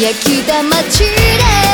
焼き玉散れ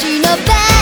私の